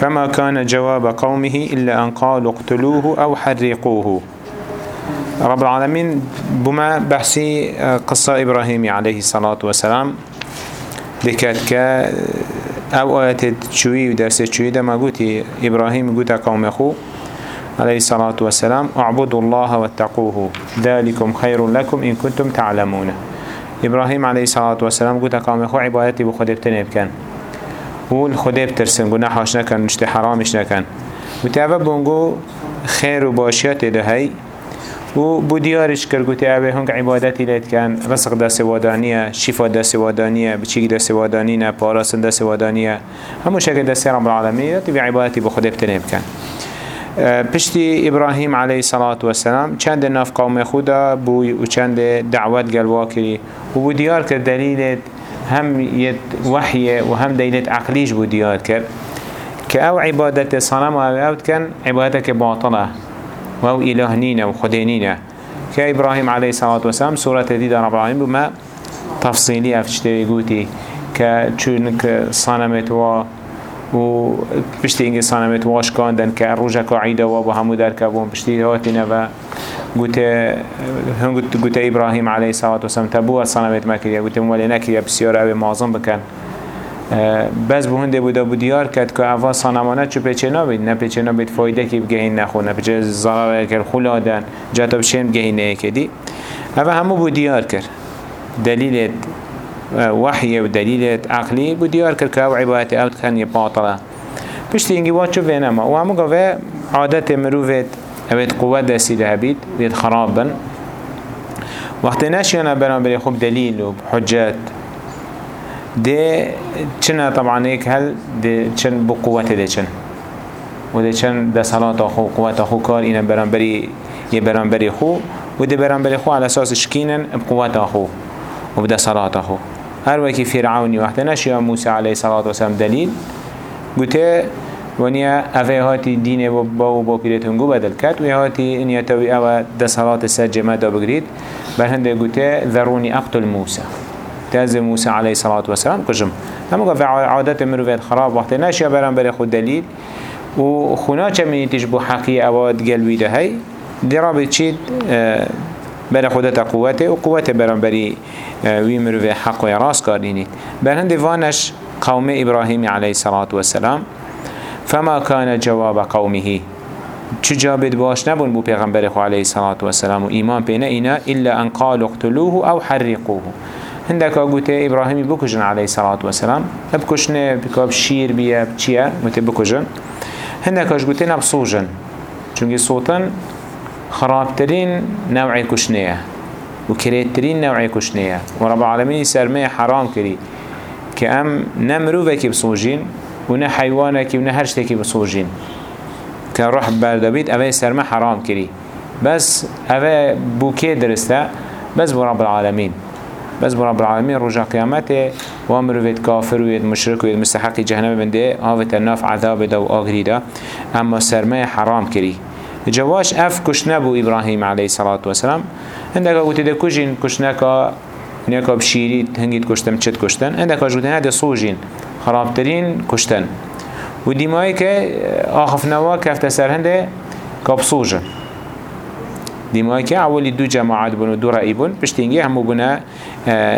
فما كان جواب قومه إلا أن قالوا اقتلوه أو حرقوه. رب العالمين بما بحثي قصة إبراهيم عليه الصلاة والسلام. ذكرت ك أو آيات شوي ودرس شوي ده ما إبراهيم قلت قوم أخو عليه الصلاة والسلام اعبدوا الله واتقوه ذلكم خير لكم إن كنتم تعلمون. إبراهيم عليه الصلاة والسلام قلت قوم أخو عبادتي بخده بتنب ول خدا بترسن گناهاش نکن نشته حرامش نکن. و تا بونگو خیر و باشیات دهی و بودیارش کرد گوته اوه هنگ عبادتی لید کن. رسق دست وادانیه شفا دست وادانیه بچیک دست وادانیه، پاراسن دست وادانیه. همو شکل دست رب العالمیه تو عبادتی به خود ابتنه بکن. پشتی ابراهیم علیه صلاة و سلام چند ناف قوم خودا بوی و چند دعوت گلوا کری و بودیار کرد دلیلت هم یت وحی و هم دلیل عقلیش بو دیار کرد که أو عبادت صنم و أو کن عبادت باطله وهو إله نينا وخدي نينا كإبراهيم عليه الصلاة والسلام سورة ديدة رب العالمين بما تفصيلية أفتشتري قوتي كچونك صنمت و و پشتی اینگه صنمت واش کاندن که روژا قاعدة و با همو در کبون پشتی هاتینا و گوته هم گوته ابراهیم علیه الصلاة والسلام تبو صنمت مکریه گوته مولی نکریه بسیار اوی معظم بکن. بس به هنده بودا بودیار کرد که اول سانمانه چو پیچه نابید نه پیچه نابید فایده که بگهین نخون نه پیچه ضرر کرد خلادن جاتا بشین بگهین نکدی اول همو بودیار کرد. دلیل وحی و دلیل عقلی بودیار کرد که أو عبادت أو کن یه باطله پشتی اینگی واد چو وینما و همو گوه عادت مروفت اوید قوت دستی ده بید وید خراب بن وقتی نشیانا بران بری خوب دلیل و حجت ده چنه طبعا هيك هل ده چن بقوته ده چن و ده چن ده صلاة خو قوة خو كار إنا برانبري يه برانبري خو. و ده برانبري خو على أساس شكينا بقوة خو و بده صلاة خو هر وكي فرعوني وقت نشيا موسى عليه الصلاة والسلام دليل. قلت ونیا اوه هاتی دین و با و با پیرتون گو بدل کرد و هاتی انیا توی اوه ده صلاة سجمه دا بگرید بر هنده گوته ذرونی أقتل موسى. تاز موسى عليه الصلاة والسلام كجم هم قف عادات مروفات خراب وقت ناشي برام بري خود دليل. و خونا چمینی تشبو حقی أواد قلبی ده هی دی رابط چید بر خودت قوته و قوته برام بری وی مروف حق و راس کارینی بر هند وانش قوم ابراهیم علیه الصلاة والسلام. فما كان جواب قومه. چجابت باش نبون بو پیغمبر خو علیه الصلاة والسلام و ایمان پینه اینا الا ان قالوا اقتلوه أو حرقوه. هندك قوتي إبراهيم بكجن عليه الصلاة والسلام. بكشنه بكاب شير بيه بچيه مت بكجن هندك قوتي نبصوجن چونكي صوتن خرابترين نوعي كشنيه وكريترين نوعي كشنيه ورب العالمين سرمي حرام كري كأم نمروفك بصوجين ونا حيوانك ونا هرشتك بصوجين كروح بردبيت أبي سرمي حرام كري بس أبي بوكي درسته بس برب العالمين بس برب العالمين رجع قيامته وامر ويد كافر ويد مشرك ويد مستحق جهنم بنده هاوت الناف عذاب دا وآغري دا اما سرمه حرام كري جواش اف كشنبو إبراهيم عليه الصلاة والسلام عندك قلت ده كجين كشنكا نيكا بشيري هنگيت كشتم چت كشتن عندك قلت هذا صوجين خرابترين كشتن وديماي که آخف نوا كفت سر هنده كابصوجن ديماي که اولی دو جماعت بون و دو رأي بون پشتینگی همو بنا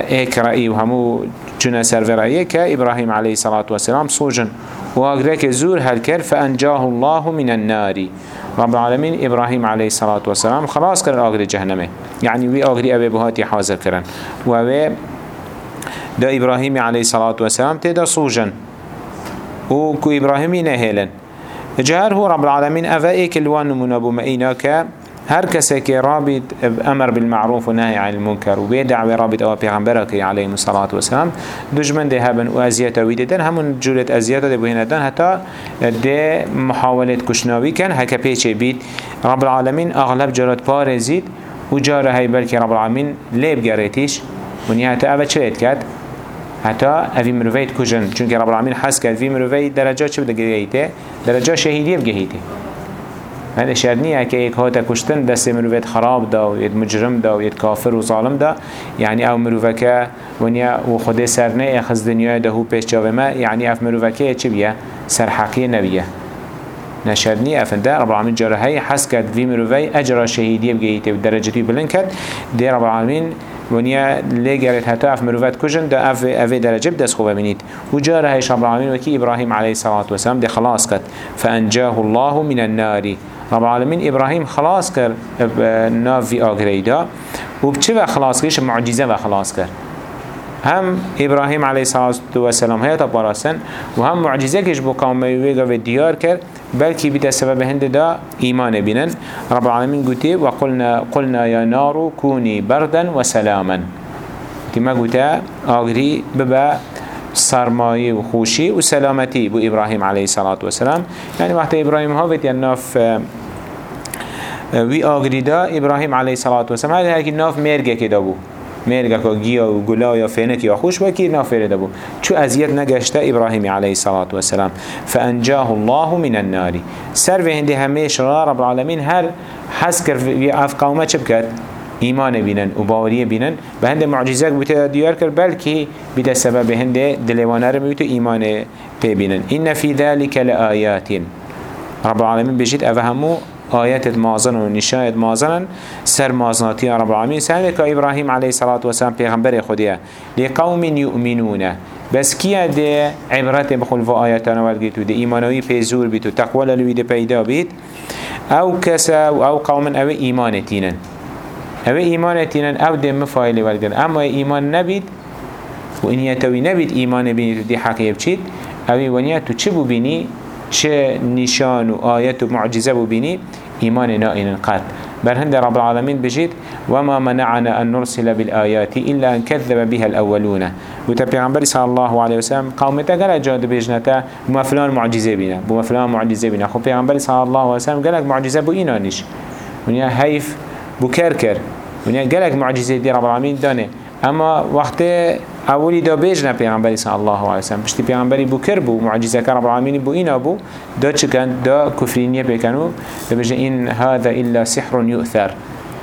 ایک رأي و همو چونه سرور رأيه که إبراهيم عليه الصلاة والسلام صوجن و اگرک زور هل کرد فانجاه الله من النار. رب العالمين إبراهيم عليه الصلاة والسلام خلاص كرن آغري جهنمه. يعني وي آغري أبي بهاتي حاضر كرن وأبي دا إبراهيم عليه الصلاة والسلام تدا صوجن. وكو إبراهيمي نهيلن. جهر هو رب العالمين أفا إيك الوان منابو مئينا ك هر کسی که رابط أمر بالمعروف و نهی عن المنکر و به دعوة رابط أو پیغمبر الصلاة والسلام. دشمن ده هبن و ازیت همون جورت ازیت ده بهینه دن. حتی ده محاولت کشناوی کن هکا پیچه بید رب العالمین أغلب جرات پارزید و جاره بلکه رب العالمین لیب گریتیش و نهایت اوه چه حتی اوی مروفیت کجن چونکه رب العالمین حس کرد وی مروفیت درجات چه بده گریته درجات شهیدی بگهیته هل اشار نیه که ایک هاتا کشتن دست مروفت خراب دا و مجرم دا و ید کافر و ظالم دا. یعنی أو مروفکه ونیا و خود سرنه اخز دنیا ده هو پیش جاوه ما. یعنی أف مروفکه چه بیه؟ سرحقی نبیه نشدنی افنده رب العالمین جاره های حس کرد وی مروفی أجرا شهیدی بگییته و درجتی بلند کرد دی رب العالمین ونیا لگرت حتی اف مروفت کجن ده اف اف درجه بدست خوبه بینید و جاره هایش رب العالمین وکی ابراهیم علیه الصلاة والسلام ده خلاص کرد فانجاه الله من النار رب العالمین ابراهیم خلاص کرد ناف في آگریدا و بچه و خلاص کردش معجزه و خلاص کرد هم إبراهيم عليه الصلاة والسلام هيا تبارسن وهم معجزة كش بو قوم ويغا و ديار كر بلكي بدا سبب هند دا إيمان بينن رب العالمين قلت وقلنا قلنا يا نار كوني بردا وسلاما كما قلت آغري ببا سرمایه و خوشی و سلامتی بو ابراهیم علیه الصلاة والسلام يعني وقت ابراهیم ها ویت ناف وی آگریدا ابراهیم علیه الصلاة والسلام هذا هکی ناف مرگه که بو. مرگه که گیا و گلا یا فینک یا خوش وکی نافره دبو چو ازیت نگشته ابراهیم علیه الصلاة والسلام فانجاه الله من النار. سر و هنده همیش را رب العالمین هر حس کرد اف قومه چه بکرد ایمان بینن و باوری بینن. به هنده معجزه بوده دیار کرد بلکه بده سبب هنده دلوانه رو بوده ایمان پی بینن. این فی ذلك لآیات رب العالمین بجید اوه همو آيات مازن و نشايت مازن سر مازناتي رب العالمين سهل که إبراهيم عليه الصلاة والسلام پیغمبر خودیه لقوم يؤمنون بس كيا دي عبرت بخل في آياتنا والجيتو دي إيمانوي بيزور بيتو تقوى للوي دي بيدا بيت أو كسا أو قوم أو إيمان تينن أو إيمان تينن أو دي مفايل والجن أما إيمان نبيت وإن يتوي نبيت إيمان بيني دي حقية بچيت أو ونيا تو چبو بيني چه نشان و آيات و معجزة بو بيني إيمان نائن قد. بل هند رب العالمين بجيت وما منعنا أن نرسل بالآيات إلا أن كذب بها الأولون. وتبيغمبر صلى الله عليه وسلم قومتا قال جاد بجنتا بما فلان معجزة بنا بما فلان معجزة بنا خب بيغمبر صلى الله عليه وسلم قالك معجزة بو إينانش ونيا هيف بو كركر. ونيا قالك معجزة دي رب العالمين دانه أما وقت اولی دا بیجنه پیغمبری صلی الله علیه وسلم. پشتی پیغمبری بو کر بو معجزة کر رب العالمین بو اینا بو دا چکن دا کفرینیه پیکنو دا بجه این هذا إلا سحر یؤثر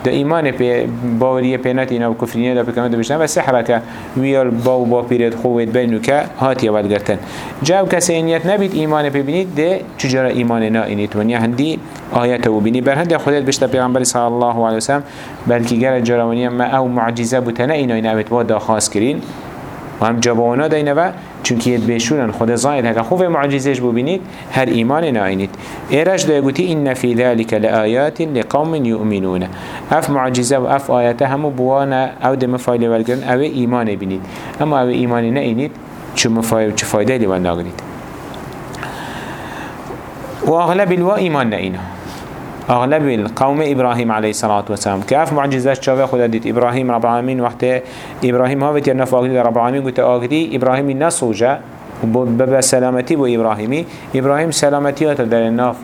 دا ایمان پی باوریه پینات اینا و کفرینیه دا پیکنو دا بجنه و سحره که ویال باو با پیرد خوید بینو که هاتی اول گرتن جاو کسی اینیت نبید ایمان پی بینید ده چجارا ایمان نا اینید ونیا هندی آیت و بینی بر هنده خودت بشتا پیغمبر صلی الله علیه وسلم بلکی گر جراونی ما أو معجزة بوتنه اینا اینا اوید وادا خاص کرین و هم جوابانا دینه و چونکه ید بشورن خود زاید هکا خوب معجزش ببینید هر ایمان ناینید. ایرش دا گوتی این فی ذلك لآیات لقوم یؤمنون. اف معجزه و اف آیاته همو بوانا أو دم فایل ولگرن أو ایمان بینید اما أو ایمان ناینید چه چه فایده لیوان ناگرید و اغلب الوا ایمان ناینه. أغلب القوم إبراهيم عليه الصلاة والسلام. كيف معجزات شافه خدا ديت؟ إبراهيم رب العالمين وقت إبراهيم هاوت يرنف اغلي رب العالمين قلت اغلي إبراهيم نصوجة ببا سلامتي بو إبراهيمي. إبراهيم سلامتي هات در الناف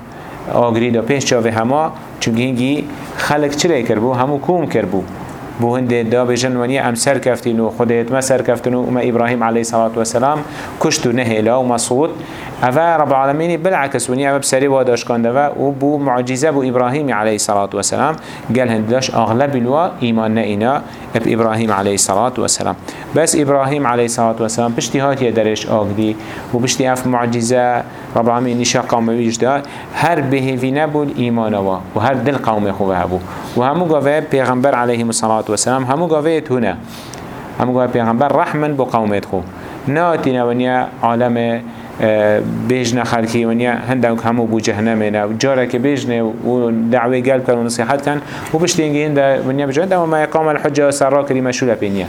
اغلي دا پیش شافه هما چونکه هنگی خلق چرا کربو؟ همو کوم کربو؟ بو هنده دا بجن ونی ام سر کفتین و خودت ما سر کفتین و ما ابراهیم علیه الصلاة والسلام کشتو نهیلا و مصود اوه رب العالمين بالعكس وني اوه بسري واداش كان دوا وبو معجزة بو إبراهيم عليه الصلاة والسلام قال هندلاش أغلب الوا إيمان نئنا بإبراهيم عليه الصلاة والسلام. بس إبراهيم عليه الصلاة والسلام بشتي هاتي درش آقدي وبشتي اف معجزة رب العالمين نشا قوم ويجدا هر به في نبو الإيمان وا وهر دل قوم خوه هبو وهمو قوه پیغمبر عليه الصلاة والسلام همو قوه هنا همو قوه پیغمبر رحمن بو قومت خو ناتنا ونيا عالم بيجنا خلقي ونيا هندك همو بو جهنمنا وجارك بيجنا ودعوة قلب كان ونصيحات كان وبشتينجي هندا ونيا بجهنم وما يقام الحجة سراء كريمة شولة بينيا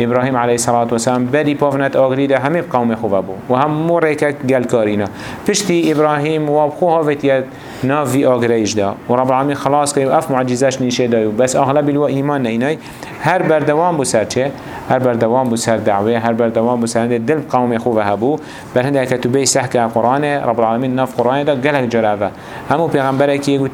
إبراهيم عليه الصلاة والسلام بدي بافنت آغري ده همه بقوم خوبه بو. و هم مريكا قل كارينا. پشتي إبراهيم و بخوها فتيت نافي آغريش ده و رب العالمين خلاص كي اف معجزاش نيشه ده بس أغلب الوا إيمان نيناي هر بردوان بو سر چه؟ هر بردوان بو سر دعوه هر بردوان بو سر دل قوم خوبه هبو. بل هنده كتبه سحك قرآن رب العالمين ناف قرآن ده قلق جرابه همو پیغمبره كي يقول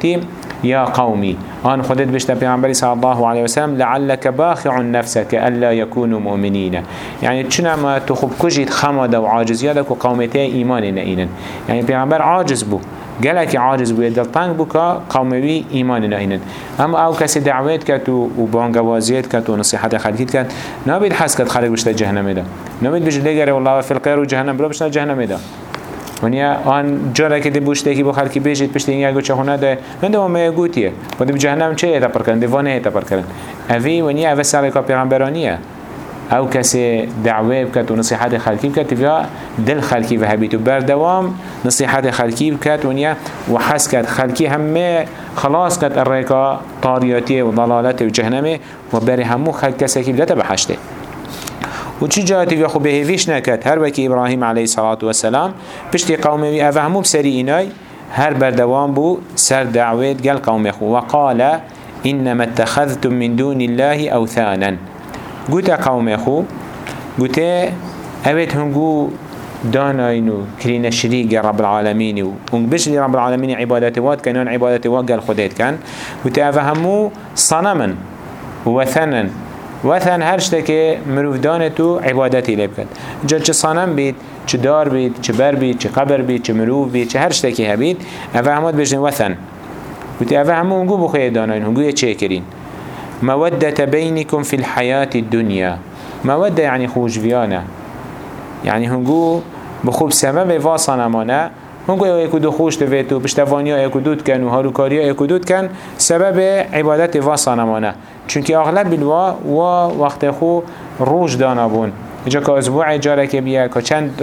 يا قومي آن خدت بشتا پیغمبری صلى الله عليه وسلم لعلك باخع نفسك ألا يكونوا مؤمنين يعني چنا ما تخب كجيت خمد وعاجز يادك وقومته إيمان نئينا يعني پیغمبر عاجز بو. گلک عاجز بو دل تنگ بو که قوموی ایمان نهینن أما أو کسی دعوت کرد و بانگوازیت کرد و نصیحت خلقیت کرد نبید حس کرد خلق بشتا جهنم ده نبید بجد لگره والله فی القیر و جهنم برو بشتا جهنم ده ونیا آن جاره که دی بوشته کی بو خلکی بیجید پشت اینگه گوچه خونه ده؟ من دوام میگوتیه و دی جهنم چه ایتا پر کردن دیوانه ایتا پر کردن اوی ونیا اوه سر که پیغمبرانیه. أو کسی دعوه بکت و نصیحت خلکی بکت تفیا دل خلکی و هبیتو بردوام نصیحت خلکی بکت ونیا و حس کت خلکی همه خلاص کت الرقا طاریاتی و ضلالت و همو خلق کسی که بدته بحشته و چی جاتی وی هر وکی ابراهیم علیه صلاة و سلام پشتی قومه وی همو هر بردوام بو سر دعوت گل قومه خو. وقال إنما اتخذتم من دون الله أوثانا. قلت قومه خو. قلت أبت هنقو داناين كرين شريك رب العالمين ونق بشري رب العالمين عبادات وات كان عبادات وات قال خديت كان. قلت أفهمو صنما وثنا. وثن هر مروف دانتو عبادتي لبكت جا چه صنم بيت چه دار بيت چه بر بيت چه قبر بيت چه مروف بيت چه هر شتك هبيت افهمات بجن وثن. وتي افهمو هنگو بخيه دانين هنگو يچه كرين مودة بينكم في الحياة الدنيا مودة يعني خوش يعني هنگو بخوب سبب واصنمانه هنگو یکو دو خوش دوید و پشتوانی یکو دود کن و هاروکاری یکو دود کن سبب عبادت واصنمانه چونکه اغلب بالوا و وقت خو روش دانا بون. جا که اسبوع جاره که بیا که چند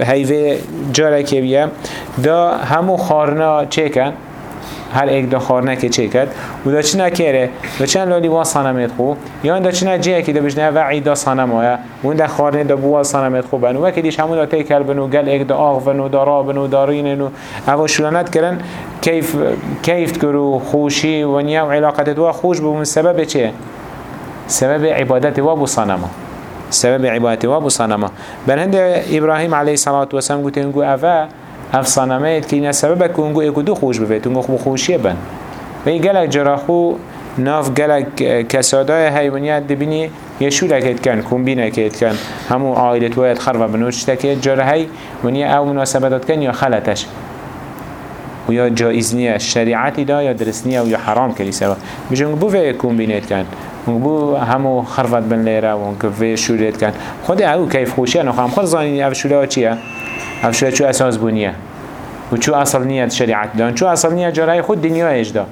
هیوه جاره که بیا دا همو خارنا چه کن هر ایک دا خار نکه چه کد و دا چی نکره و چند لالی وا خو؟ یا دا چی نجیه که دا بجنه و دا صنم آیا و اون دا خارنه دا بوا خو بنو؟ وکی دیش همون دا تی کلبن گل ایک دا آغ بنو دا بنو دارین دا رینن و او شلانت کرن کیف کیفت کرو خوشی و نیا و علاقت و خوش بمون سبب چه؟ سبب عبادت و بو صنمه سبب عبادت و بو صنمه بل هند ابراهیم علیه الصلاة والسلام گوتنگو اول اف صنمات كينا سبب كونغو اكو دو خوش بفيت انقو خو خوشيه بن وي قلق جراخو ناف قلق كسادای حیوانیت دبینی یه شولکت کن کمبینکت کن همو عائلت وید خرب بنوش تکت جاره هی ونیا أو مناسبتات کن یا خلطش و یا جایز نیه شریعتی دا یا درست نیه و یا حرام کلی سوا بجنگ بو وی کمبینیت کن بو همو خرفت بن لیره و انکه وی شوریت کن خود أو کیف خوشیه نخوام خود زانی أو شوره ها چیه؟ أو شوره چو أساس بونیه و چو اصل نیت شریعت دان. چو اصل نیت جارای خود دنیا اجدا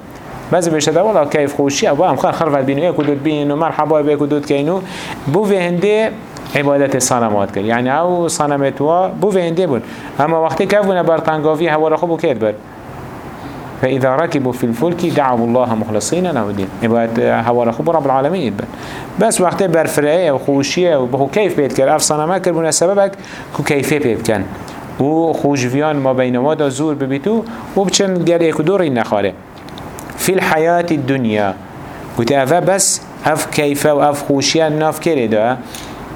بعضی بشه ده والا کیف خوشی أو هم خرفت بینو یک کدود بینو مرحبا به کدود کینو بو وی هنده عبادت صنمات کرد. یعنی أو صنمت وا بو وی هنده بود. اما وقتی که بونه برطنگاوی هوا را خوب کرد بر. فإذا ركبوا في الفلك دعوا الله مخلصين له الدين. يبقى هوا رخوب رب العالمين يبقى بس وقت برفرائية وخوشية وبخو كيف بيت كر أفصنا ما كربونا سببك كو كيفية بيت كان و خوشفيان ما بين وادا زور ببيتو وبچن قال يكو دوري نخاله في الحياة الدنيا قلت أفا بس أف كيفة وأف خوشية ناف كري دا؟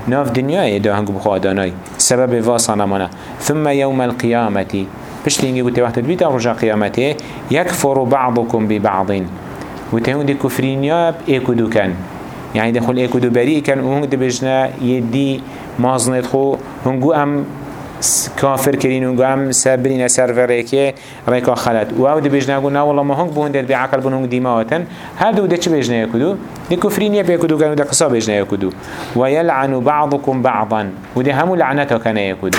ناف دنيا دا هنگو بخوا داناي سبب واسانا منا ثم يوم القيامة پشتینگی گوته وقت بیت رجا قیامته یکفر بعضكم ببعض گوته هون دی کفرینیا ایکودو کن. يعني دخل ایکودو بری کن و هنگ دی بجنا یدی مازنت خو. هنگو ام كافر كرين وقام سابرين سيرفريك ريكا خلت واو دي بيجنا قلنا والله ما هنك بهن دل بعقل بهن هنك دماغتن هادو دي چه بيجنا يكدو دي كفرين يبيكدو كانوا دي قصا بيجنا يكدو ويلعن بعضكم بعضا. ودي همو لعنته كان يكدو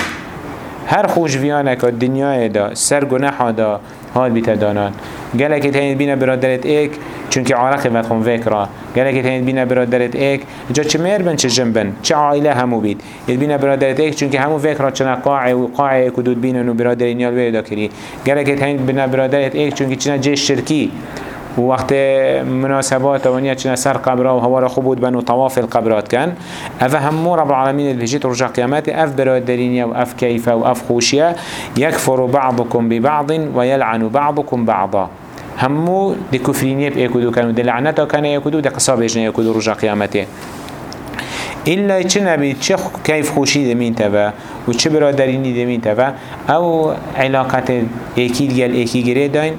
هر خوش ویانک دنیای دا سر گناه دا حال بیت دانان. گله که تهید بینه برادرت ایک چونکه عرق بد خون وکرا گله که تهید بینه برادرت ایک جا چه مر بن چه جنبن چه عائله همو بید. ید بینه برادرت ایک چونکه همو وکرا چنه قاعه و قاعه کدود بینن و برادرین نیال ویدا کری. گله که تهید بینه برادرت ایک چونکه چنه جه شرکی. و وقت مناسبات ونیا چنا سر قبره و هوا را خوب بود بنو طواف القبرات کن. اف همو رب العالمین الهجیت رجع قیامت اف برادرینیا و اف کیفه و اف خوشیه یکفر بعضكم ببعض و یلعن بعضكم بعضا. همو دی کفرینیه ایکودو کنو دی لعنتا کنه ایکودو دی قصاب اجنه ایکودو رجع قیامته إلا چه نبي چه كيف خوشي دمين تبا و چه برادريني دمين تبا أو علاقة ايكي گره داين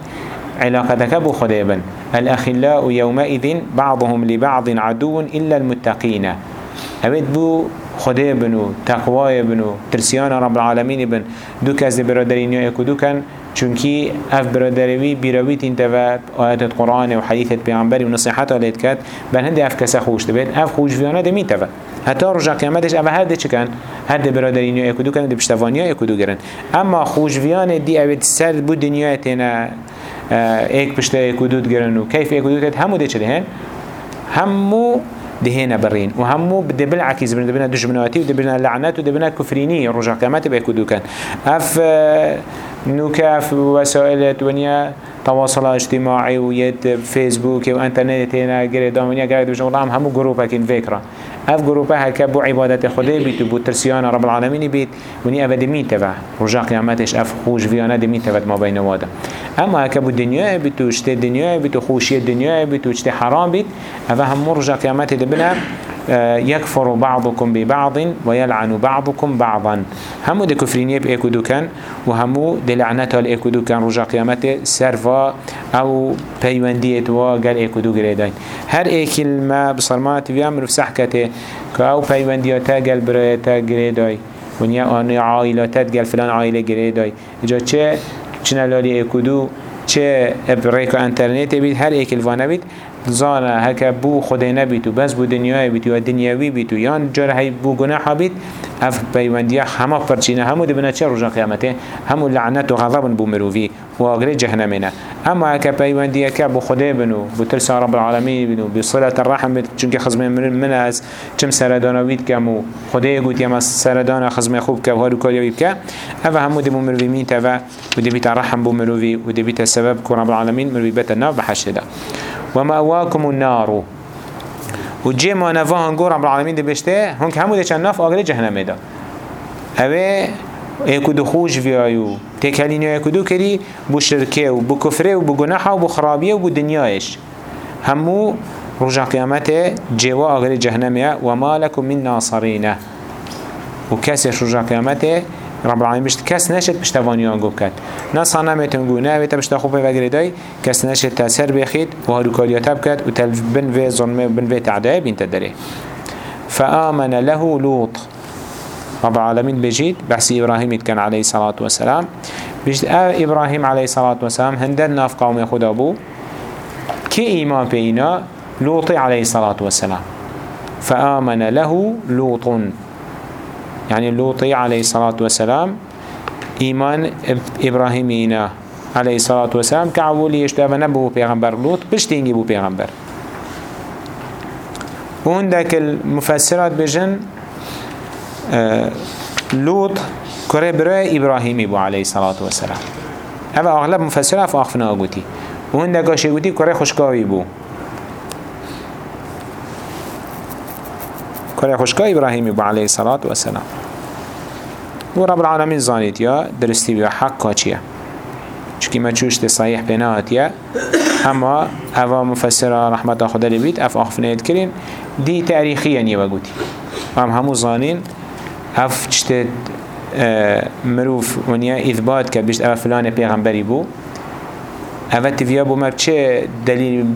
علاقتك بو خده بن الأخلاء يومئذ بعضهم لبعض عدو إلا المتقين. أبد بو خده بنو تقوى بنو ترسيان رب العالمين بن. دو كز برادرين يكو دو كان. چونكي أف برادروي بيرويت انت و آيات القرآن و حديثة بيعنبري و نصيحات آلت كات. بل هنده أف كسا خوش تبين أف خوش فيانا دمين تفا. حتی رجا قیامتش اوه هر ده چکن هر ده برادرین یا اکدو کنن ده پشتوانی یا اکدو گرن. أما خوشویان دی اوید سر بود دنیا تینا ایک پشت اکدو گرن و کیف اکدو تید همو ده چه دهن؟ همو دهنا برين وهمو بده بالعكس بده بنا دجمناتي وده بنا لعنات وده بنا كفريني رجع قيامات بيكودو كان اف نوكاف وسائل الدنيا تواصل اجتماعي ويد فيسبوك وانترنت هنا غير دامنيا قاعد بجو رام همو جروبا كين فكره اف جروبا هكا بو عبادت خدا بيت بو ترسيان رب العالمين بيت وني ابد مين تبع رجع قيامتش اف خوش فيانا دمين تبع ما بين وادا اما هكا بو الدنيا بيتو اشتي الدنيا بيتو خوشي الدنيا بيتو اشتي حرام بيت اف هم رجع قيامت دبنا يكفر بعضكم ببعض ويلعن بعضكم بعضا. همو ده كفرينيه بإيكودو كان وهمو ده لعنته الإيكودو كان رجع قيامته سرفا أو بيوانديت وقال إيكودو قريدين. هر اي كلمة بصرمات بيامر في سحكته كأو بيوانديتا قال بريتا قريدين ونيا آن عائلاتت قال فلان عائلة قريدين جا چه چنه لالي إيكودو چه ابريكو انترنت بيت هر اي كلفانه بيت. زانا هكا بو خده نبيت و بس بو دنیای بیت و دنیاوی بیت و یان جار هی بو گناه بیت اف پیوندیا همه پرچینه همو دی بنا چه رجا قیامته؟ همو لعنت و غضب بو مروفی و آگره جهنمینه اما هكا پیوندیا که بو خده بنو بو ترسا رب العالمین بنو بو صلة الرحم بیت چونکه خزمه من, از چم سردانوید کم و خده گوت یم سردان خزمه خوب که و هارو کاریوی که اف همو دی بو مروفی مین توا و دی بیت الرحم بو مروفی و دی بیت السبب که رب العالمین مروفی بیت الناف بحشده ده ومأواكم النار. وجي ما نفا هنگو رب العالمين دي بشته هنك همو دي چند نف آگره جهنم دا اوه ايكو دو خوش فيايو تكالينيو ايكو دو كري بو شركه و بو كفره و بو گناحه و بو خرابيه و بو دنياش همو رجع قيامته جوا آگره جهنم وما لكم من ناصرين وكاسش رجع قيامته رب العالمين بشت كس نشد بشتوانيان قب كد نه صنمتون قو نه بيتا بشتا خوبه وگره داي كس نشد تأثير بيخيد وهارو كارياتب كد وتل بن في ظلمه بن في تعداء بين تدري فآمن له لوط. رب العالمين بجيد بحسي إبراهيم كان عليه الصلاة والسلام بجد آه إبراهيم عليه الصلاة والسلام هندن ناف قوم خدا أبو كي إيمان بينا لوط عليه الصلاة والسلام فآمن له لوط يعني لوطي عليه الصلاة والسلام إيمان إبراهيمينا عليه الصلاة والسلام كعبولي يشتغل نبو بيغمبر لوط بشتينجي بو بيغمبر وهندك المفسرات بجن آه لوط كره برای إبراهيمي بو عليه الصلاة والسلام. هذا أغلب مفسرات فأخفنا أقوتي وهندك أشيوتي كره خشكاوي بو. كره خشكا إبراهيم بو عليه الصلاة والسلام. و رب العالمين زانيت يا درستي بيا حقا چيا چونكي ما چوشت صحيح بناهت يا اما اوا مفسره رحمة خدا لبيت اف اخفنيت كرين دي تاريخيا يوغوتي ام همو زانين اف چتت مروف ونيا اثبات كد بيشت اف فلان پیغمبری بو اول تیویا بو مر چه دلیل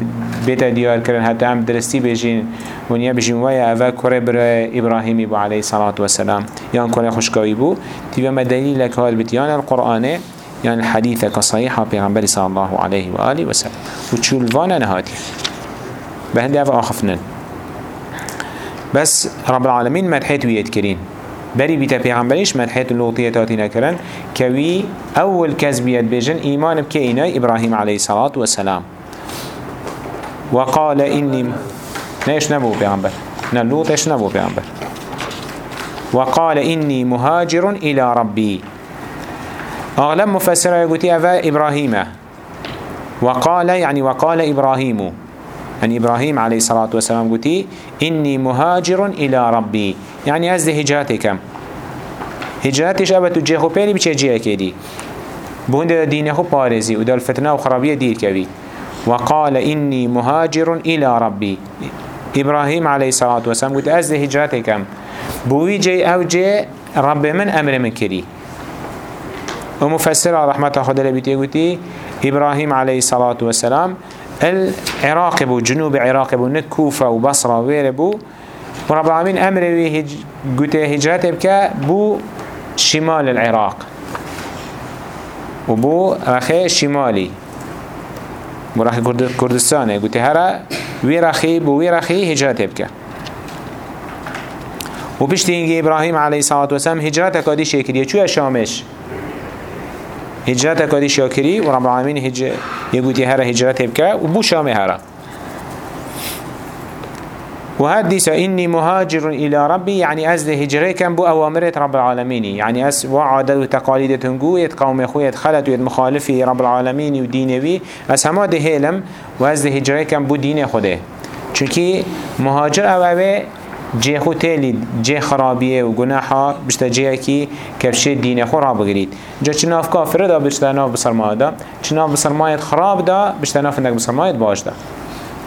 بیتا دیار کردن حتی هم درستی بجین ونیا بجین وای اول کره بر ابراهیمی بو علیه صلاة و سلام یان کره خوشکایی بو تیویا ما دلیل هاد بیت یان القرآنه یان الحديثة كصحيحة پیغمبر صلى الله عليه وآله وسلم. وتشولفانا نهاتي بهندي أفا آخفنن بس رب العالمين مدحيت ويد كرين بری بیتا پیغمبریش مدحیت لوطیه تاتی نکرن کوی اول کس بیاد بجن ایمان بکه اینای ابراهیم علیه صلاة و سلام وقال اینی نیش نبو پیغمبر نه لوطش نبو پیغمبر وقال إني مهاجر إلى ربي. أغلب مفسره يقول أفا إبراهيم وقال يعني وقال إبراهيم يعني إبراهيم عليه الصلاة والسلام قلت إني مهاجر إلى ربي. يعني أزد هجرتكم هجرتش أبا تجيه خو بيني بچه جيه كدي بهند دين خو بارزي ودال فتنة وخرابية دير كبي وقال إني مهاجر إلى ربي إبراهيم عليه الصلاة والسلام قلت أزد هجرتكم بوي جي أو جي رب من أمر من كري ومفسر رحمة خدا لبيتي قلت إبراهيم عليه الصلاة والسلام العراق بو جنوب عراق بو نت كوفة وبصرة وير بو. ورب العالمين أمر هج... هجرات بك بو شمال العراق. وبو رخي شمالي. بو رخي كردستان قلت هرا وي رخي بو وي رخي هجرات بك و پشتی اینگه ابراهیم علیه الصلاة والسلام هجرت کادی شکریه. چوی شامش؟ هجرت کادی شکری و رب العالمین هج... یگوتی هر هجرت بکه و بو شام وهدس إني مهاجر إلى ربي يعني أزل هجري كان بو أوامر رب العالمين. يعني أس وعادة وتقاليد تنقو قوم أخوية خلت ويد مخالفي رب العالمين ودينوي أس هما ده هيلم وأزل هجري كان بو دين خوده. چونكي مهاجر أوه جه خو تیلی جه خرابیه و بشتا جه کی کفشه دین خو را بگرید جا چه ناف کافره دا بشتا ناف بسرمایه دا. چه ناف بسرمایت خراب دا بشتا ناف اندک بسرمایت باش دا.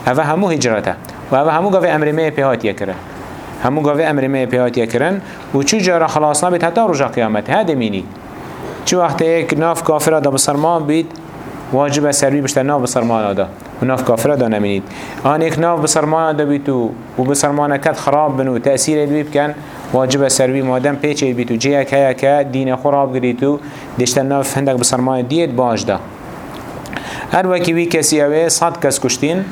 اوه همو هجرته. و اوه همو گاوه أمر می پیهاتیه کرن همو گاوه أمر می پیهاتیه کرن و چو جارا خلاصنا بید حتی رجا قیامت. هده مینی چو وقت ایک ناف کافره دا بسرمان بید واجب سروی بشتر ناف بسرمان دا و ناف کافره دا نمینید. آن ایک ناف بسرمان دا بیتو و بسرمان کد خراب بنو. تأثیر دوی بکن واجب سروی مادم پیچه بیتو جیه که که دین خراب گریتو دشتر ناف هندک بسرمان دیت باش دا. هر وکی وی کسی اوه صد کس کشتین.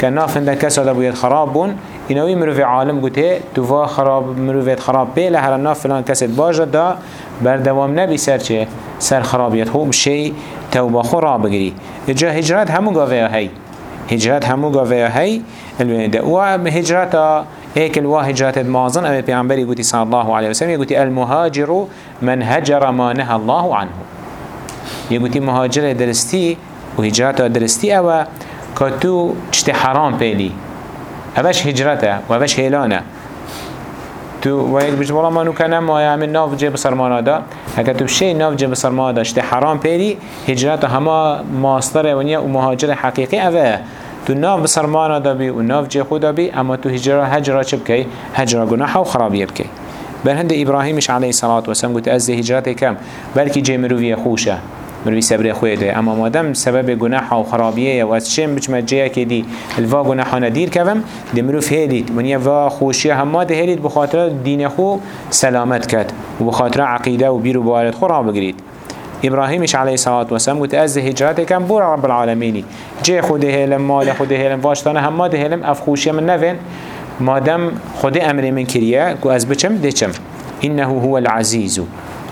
کس دا بوید خراب بون اینوی مروف عالم گوته تو خراب مروفت خراب بی لهر ناف فلان کست باش دا بردوام نبی سر چه؟ سر خرابیت خوب شی توبة خورا بگیری جا هجرت همو گاوه هی؟ هجرت همو گاوه هی؟ الوینده و هجرت هيك الوا هجرت المازن أبي بيعنبري قوتي صلى الله عليه وسلم يقولي المهاجر من هجر ما نهى الله عنه. يقولي مهاجر درستي وهجرت درستي كتو تشتي حرام بيلي أبش هجرته وأبش هيلانه تو و یک بیش والله ما نو کنم ما همین ناف جه بسرمانا دا اگر تو شی ناف جه بسرمانا داشت حرام پیری هجرت همه ماستر ونیا و مهاجر حقیقی اوه تو ناف بسرمانا دا بی و ناف جه بی اما تو هجرا هجرا چه بکی هجرا گناح و خرابیه هند إبراهيمش عليه الصلاة والسلام قلت أزده هجرته كم بلكي جي مروفية خوشة مروی صبر خویده اما مادم سبب گناه و خرابیه و از چم بچم جه که دی الوا گناه ندیر کم دی مروف هیلید من وا خوشی هم ده هیلید بخاطر دین خو سلامت کرد و بخاطر عقیده و بیر و بارد خو را بگرید. إبراهيمش عليه الصلاة والسلام قلت أز هجرته كان بور رب العالمين جي خده هلم مال خده هلم واشتانه هم ما ده هلم أفخوشي من نفن مادم خده أمر من كريا كو أز بچم ديچم إنه هو العزيز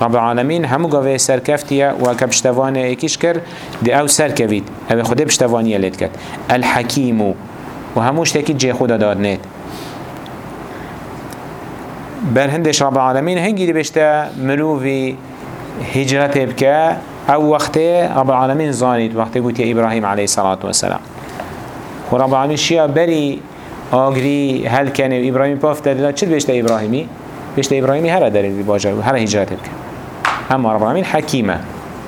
رب العالمين همو قوه سركفتيا وكبشتوانه ايكيش كر دي أو سركفيد أو خوده بشتوانيه لید کد الحكيم وهموش تاكي جي خوده دادنيت بل هندش رب العالمين هنگي دي بشتا مروفي هجرت بك أو وقت رب العالمين زانيت وقت قلت يا إبراهيم عليه الصلاة والسلام ورب العالمين شيا بري آگری هل کنه ابراهیم پاف دادلا چه بشته ابراهیمی؟ بشته ابراهیمی هر دلیل باجر هر هجرت بکن اما رب العالمين حكيمة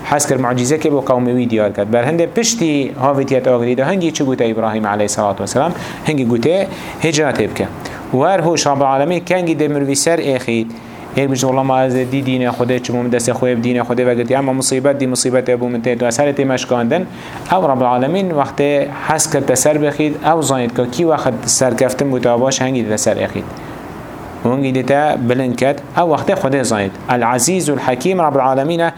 حس كر معجزة كي بو قومي ديار كد بل هنده پشتی هاویتیت آگری ده هنگی چه گوته ابراهیم علیه الصلاة والسلام هنگی گوته هجرت بکه و هوش رب العالمین کنگی ده مروی سر اخید هيك بيجي والله ما از دي دين خده چمو من دست خوي بدين خده وقت اما مصيبت دي مصيبت ابو من تيتو اثر تي مشكاندن أو رب العالمين وقت حس كر تسر بخيد أو زايد كي وقت سر كفتن متاباش هنگي تسر اخيد ونجي دتا بلنكت. أو وقت خده زايد. العزيز الحكيم رب العالمين.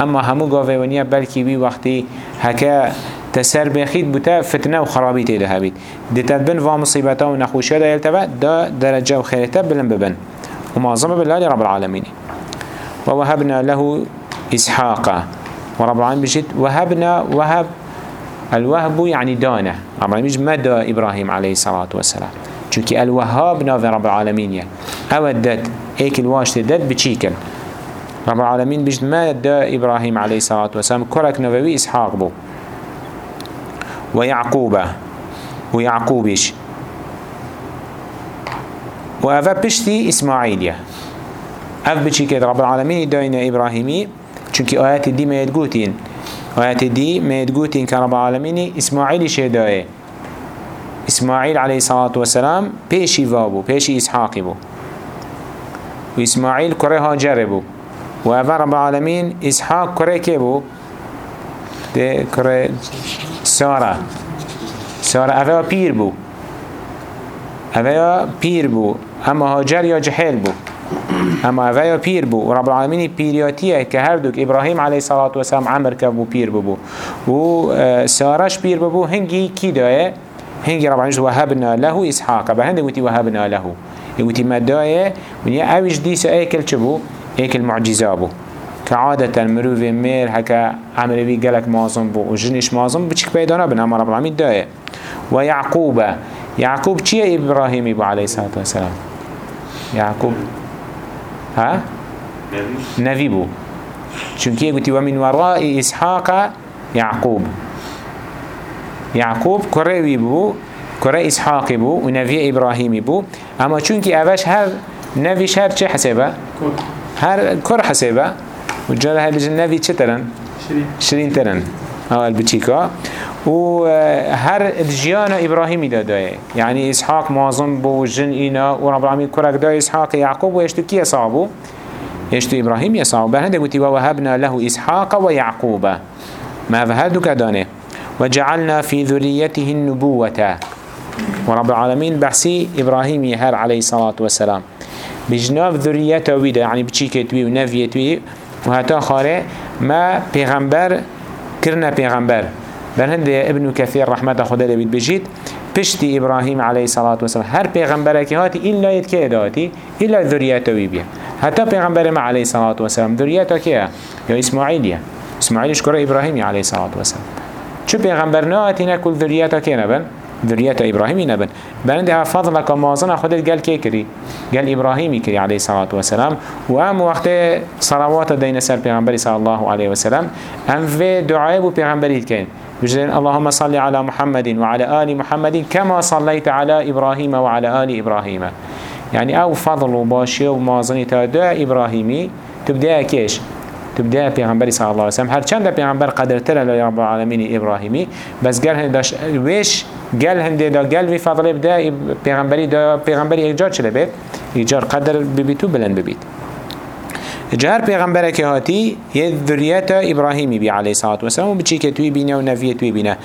أما همو قاوه ونيا بلكي بي وقتي هكا تسر بخيد بتا فتنة وخرابي تيده هبيت دتا بن و نخوشية دا يلتبا دا درجة و خيرتا بلن ببن. ومعظم بالله رب العالمين. ووهبنا له إسحاق ورب العالمين بجد وهبنا وهب الوهب يعني دانه. رب العالمين مدى إبراهيم عليه الصلاة والسلام. چونك الوهاب ناف رب العالمين يعني أو الدد ايك الواشت الدد بچيكن رب العالمين بجد ما دا إبراهيم عليه الصلاة والسلام كرك نووي إسحاق بو. ويعقوب ويعقوبش وأفا بشتي إسماعيل أف بچيكت رب العالمين داينا إبراهيمي چونك آيات دي ما يتقوتين آيات دي ما يتقوتين كرب العالمين إسماعيل شهدائه إسماعيل عليه الصلاة والسلام بيشي وابو بيشي إسحاقي بو. وإسماعيل كره هاجر بو. وأفا رب العالمين إسحاق كره كيبو ده كره سارة سارة أفا بير بو. أفا بير بو. أما هاجر يا جحيل بو. اما اوه پیر بو. و رب العالمین پیریاتیه که هر دوک ابراهیم عمر که بو بو و سارش پیر بو. هنگی کی دایه؟ هنگي رب العالمين وهبنا له إسحاق. بهند قلتي وهبنا له. يقولي ما دايه ونيا اوش ديسا ايكل چبو ايكل معجزة بو. كعادة مروف مير هكا عمل بي قلق مازم بو وجنش مازم بچك بيدانا بنا ما رب العالمين دايه ويعقوب يعقوب چيه إبراهيم بو عليه الصلاة والسلام؟ يعقوب ها؟ نبي بو. چونكي يقولي ومن وراء إسحاق يعقوب يعقوب كروي بو كره إسحاق بو ونبي إبراهيم بو أما چونكي أباش هر نبيش هر چه حسابه؟ هر كر حسابه. وجاله هر بجن نبي چه ترن؟ شرين ترن. أول بچيكا. و هر الجيان إبراهيمي داده يعني إسحاق معظم بو جن إينا ورب العالمين كرك دا إسحاق يعقوب ويشتو كي يصابو؟ يشتو إبراهيم يصابو. بهنده قلت ووهبنا له إسحاق ويعقوب. ما فهدو كدانة. وجعلنا في ذريته النبوة. ورب العالمين بحسي إبراهيم يهر عليه الصلاة والسلام. بجناب ذريته ويدا يعني بچيكت وي ونفيت وي. وهتا خاره ما پیغمبر كرنا پیغمبر. بل ابن كثير رحمة خدا لبيت بجيت. پشتی إبراهيم عليه الصلاة والسلام. هر پیغمبر که هاتی إلا يتكي داتي إلا ذريته وي بيه حتى پیغمبر ما عليه الصلاة والسلام. ذريته كيه يا إسماعيل يا إسماعيل شكرا إبراهيم عليه الصلاة والسلام. شو پیغمبر ناتي كل ذريته كيه نبن؟ ذرية إبراهيم نبن. بلنده فضلك موازنة خودت قال كي كري قال إبراهيمي كري عليه الصلاة والسلام وام وقت صلوات دين سر پیغمبر صلى الله عليه وسلم هم في دعاء بو پیغمبري كين بجدين اللهم صل على محمد وعلى آل محمد كما صليت على إبراهيم وعلى آل إبراهيم يعني أو فضل وباشي ومازني تدعاء إبراهيمي تبدأ كيش تبدأ پیغمبر صلى الله عليه وسلم هر چند قدر تر رب العالمين إبراهيمي بس قال هنداش ويش قال هنده دا قال في فضل بدا پیغمبری دا پیغمبری ایجاد چله بید. ایجاد قدر ببیتو بلند ببیت جهر پیغمبر که هاتی یه ذریت ابراهیمی بی علیه صلاة و سلام و بچی که توی بینه و نفیه توی بینه.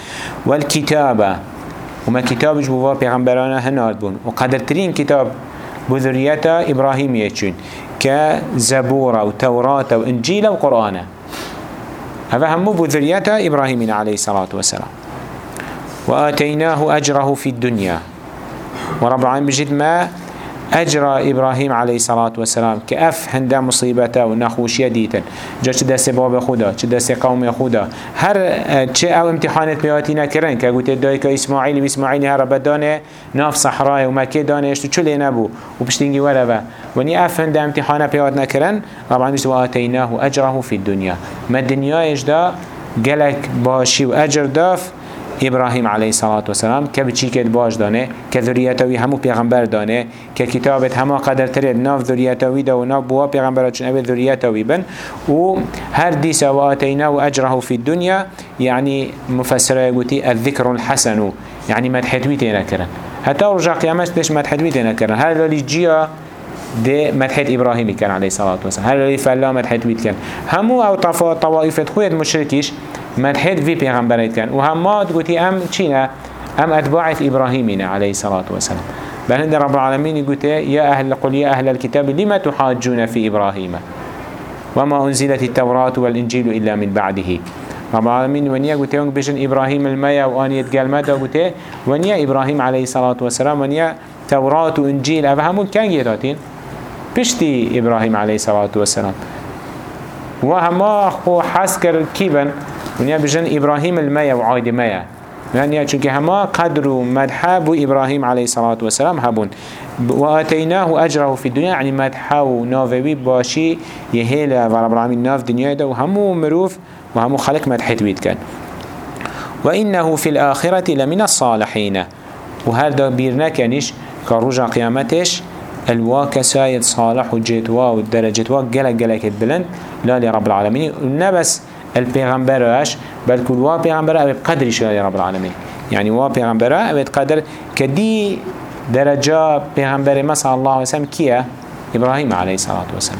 والکتابه وما كتابش بوا پیغمبرانه هناد بون. و قدرترین کتاب بو ذریت ابراهیمیه چون که زبور و تورات و انجیل و قرآن. هذا همو بو ذریت ابراهیمین علیه صلاة و سلام وآتيناه أجره في الدنيا. ورب العالمين بجد ما أجرى إبراهيم عليه الصلاة والسلام كأف هندا مصيبته ونخوشية ديتا جا چه دست باب خدا چه دست قوم خدا. هر چه أو امتحانات بياتي نكرن که قلت دايك إسماعيل بإسماعيل هر بدانه ناف صحراء ومكه دانه اشتو چلي نبو. وبشتنجي وربا وني أف هندا امتحانات بيات نكرن رب بجد وآتيناه أجره في الدنيا ما الدنيا إجدا قلك باشي وأجر داف. إبراهيم عليه الصلاة والسلام كبچي كد باش دانه كذريتوي همو پیغمبر دانه ككتابت هما قدر ترد ناف ذريتوي دا و ناف بوا پیغمبر چون أبي ذريتوي بن. و هر دي سواتيناه أجره في الدنيا يعني مفسره يقولي الذكر الحسن يعني مدحتوي تينا كرن حتى رجع قيامت ديش مدحتوي تينا كرن هذا اللي جيا مدحت إبراهيم كان عليه الصلاة والسلام. هل اللي فلا مدحت كان همو أو طوائف خوية مشركيش مدحت في پیغمبرت كان. وهمات قلتي أم چينا أم أتباعت إبراهيمين عليه الصلاة والسلام. بل هند رب العالمين قلت يا أهل قل يا أهل الكتاب لما تحاجون في إبراهيم؟ وما أنزلت التوراة والإنجيل إلا من بعده. رب العالمين ونيا قلت يونك بجن إبراهيم الميا وآنية قال ماذا قلت ونيا إبراهيم عليه الصلاة والسلام ونيا توراة وإنجيل. أفهمون كان يتاتين بشتي إبراهيم عليه الصلاة والسلام. وهما خو حسكر كيبن؟ ونیا بجن إبراهيم المية وعايد مية يعني چونك هما قدر مدحاب إبراهيم عليه الصلاة والسلام هبون. وآتيناه أجره في الدنيا يعني مدحو نافوي باشي يهيل ورب العالمين ناف دنيا ده وهمو مروف وهمو خلق مدحت بيت كان وإنه في الآخرة لمن الصالحين وهذا بيرنا كانش كروجا قيامتش الواك سايد صالح وجيتوا والدرجتوا قلق قلق بلند لا لرب العالمين ونبس البيغمبرش بل كل وا بيغمبر أبي بقدر شاء رب العالمين. يعني وا بيغمبر أبي قدر كدي درجة بيغمبر صلى الله عليه وسلم كيا إبراهيم عليه الصلاة والسلام.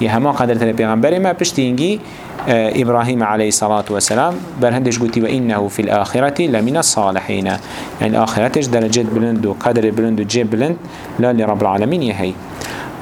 يهما قدر تل بيغمبر ما بشتينجي آه، إبراهيم عليه الصلاة والسلام. برهندش قلت وإنه في الآخرة لمن الصالحين. يعني آخرتش درجات بلند وقدر بلند وجيب بلند. لا لرب العالمين يهي